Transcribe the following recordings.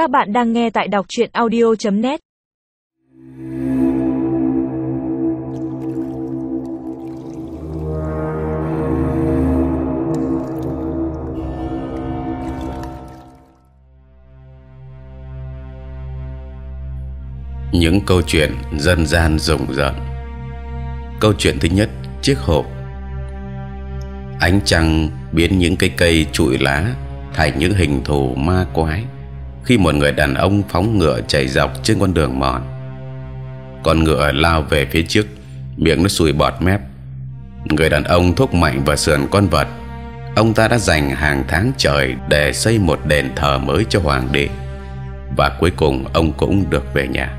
Các bạn đang nghe tại đọc truyện audio.net. những câu chuyện dân gian rùng rợn. Câu chuyện thứ nhất, chiếc hộp. Ánh trăng biến những cây cây trụi lá thành những hình thù ma quái khi một người đàn ông phóng ngựa chạy dọc trên con đường mòn. Con ngựa lao về phía trước, miệng nó sùi bọt mép. Người đàn ông thúc mạnh vào sườn con vật. Ông ta đã dành hàng tháng trời để xây một đền thờ mới cho hoàng đế, và cuối cùng ông cũng được về nhà.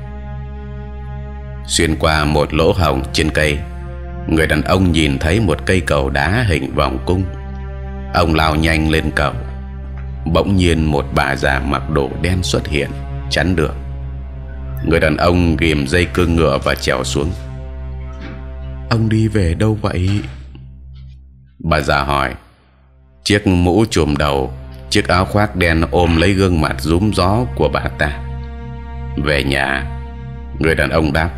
Xuyên qua một lỗ hổng trên cây, người đàn ông nhìn thấy một cây cầu đá hình vòng cung. Ông lao nhanh lên cầu bỗng nhiên một bà già mặc đồ đen xuất hiện, chắn đường. Người đàn ông ghìm dây cương ngựa và trèo xuống. Ông đi về đâu vậy? Bà già hỏi. Chiếc mũ trùm đầu, chiếc áo khoác đen ôm lấy gương mặt rúm gió của bà ta. Về nhà, người đàn ông đáp.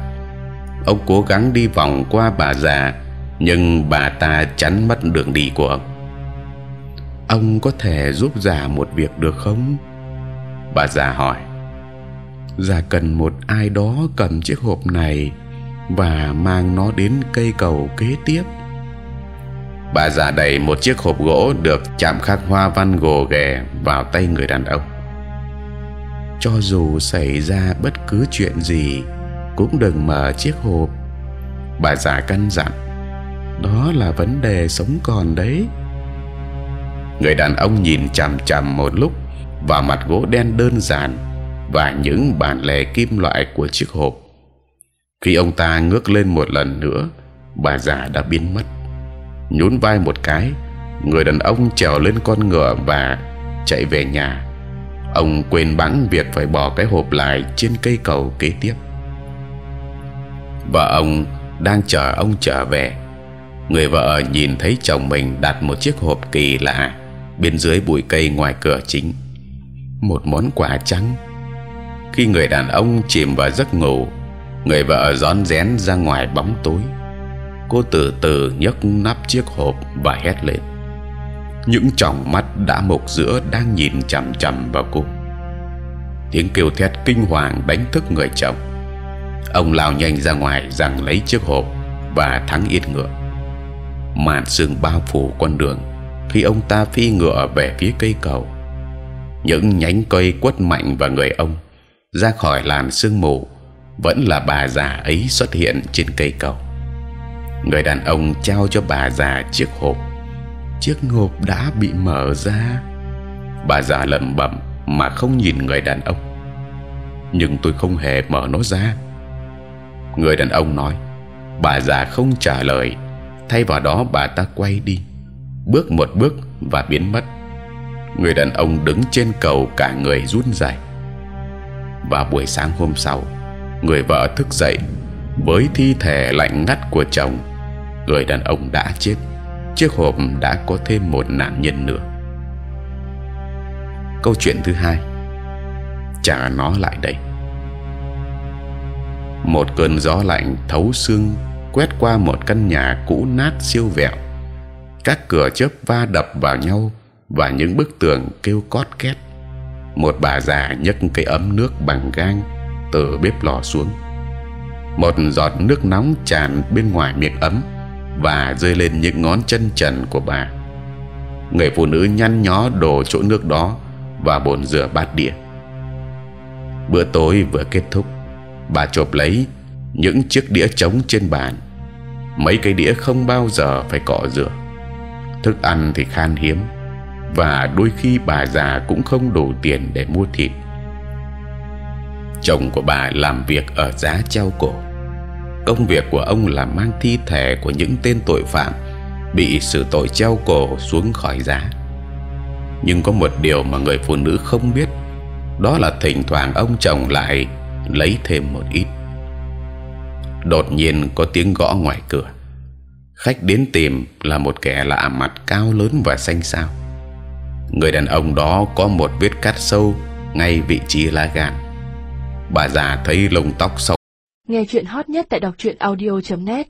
Ông cố gắng đi vòng qua bà già, nhưng bà ta chắn mất đường đi của ông ông có thể giúp già một việc được không? Bà già hỏi. Già cần một ai đó cầm chiếc hộp này và mang nó đến cây cầu kế tiếp. Bà già đẩy một chiếc hộp gỗ được chạm khắc hoa văn gồ ghề vào tay người đàn ông. Cho dù xảy ra bất cứ chuyện gì, cũng đừng mở chiếc hộp. Bà già căn dặn, đó là vấn đề sống còn đấy người đàn ông nhìn chằm chằm một lúc vào mặt gỗ đen đơn giản và những bản lề kim loại của chiếc hộp. Khi ông ta ngước lên một lần nữa, bà già đã biến mất. Nhún vai một cái, người đàn ông trèo lên con ngựa và chạy về nhà. Ông quên bẵng việc phải bỏ cái hộp lại trên cây cầu kế tiếp. Vợ ông đang chờ ông trở về. Người vợ nhìn thấy chồng mình đặt một chiếc hộp kỳ lạ bên dưới bụi cây ngoài cửa chính. Một món quà trắng. Khi người đàn ông chìm vào giấc ngủ, người vợ rón rén ra ngoài bóng tối. Cô từ từ nhấc nắp chiếc hộp và hét lên. Những tròng mắt đã mục giữa đang nhìn chằm chằm vào cô. Tiếng kêu thét kinh hoàng đánh thức người chồng. Ông lao nhanh ra ngoài rằng lấy chiếc hộp và thắng yên ngựa. Màn sương bao phủ con đường khi ông ta phi ngựa về phía cây cầu. Những nhánh cây quất mạnh vào người ông ra khỏi làn sương mù vẫn là bà già ấy xuất hiện trên cây cầu. Người đàn ông trao cho bà già chiếc hộp. Chiếc hộp đã bị mở ra. Bà già lẩm bẩm mà không nhìn người đàn ông. Nhưng tôi không hề mở nó ra. Người đàn ông nói, bà già không trả lời. Thay vào đó bà ta quay đi bước một bước và biến mất. Người đàn ông đứng trên cầu cả người run rẩy. Và buổi sáng hôm sau, người vợ thức dậy với thi thể lạnh ngắt của chồng. Người đàn ông đã chết, chiếc hộp đã có thêm một nạn nhân nữa. Câu chuyện thứ hai, trả nó lại đây. Một cơn gió lạnh thấu xương quét qua một căn nhà cũ nát siêu vẹo các cửa chớp va đập vào nhau và những bức tường kêu cót két. Một bà già nhấc cái ấm nước bằng gang từ bếp lò xuống. Một giọt nước nóng tràn bên ngoài miệng ấm và rơi lên những ngón chân trần của bà. Người phụ nữ nhăn nhó đổ chỗ nước đó và bồn rửa bát đĩa. Bữa tối vừa kết thúc, bà chộp lấy những chiếc đĩa trống trên bàn. Mấy cái đĩa không bao giờ phải cọ rửa thức ăn thì khan hiếm, và đôi khi bà già cũng không đủ tiền để mua thịt. Chồng của bà làm việc ở giá treo cổ. Công việc của ông là mang thi thể của những tên tội phạm bị xử tội treo cổ xuống khỏi giá. Nhưng có một điều mà người phụ nữ không biết, đó là thỉnh thoảng ông chồng lại lấy thêm một ít. Đột nhiên có tiếng gõ ngoài cửa khách đến tìm là một kẻ lạ mặt cao lớn và xanh xao. Người đàn ông đó có một vết cắt sâu ngay vị trí lá gan. Bà già thấy lông tóc sâu Nghe chuyện hot nhất tại đọc truyện audio.net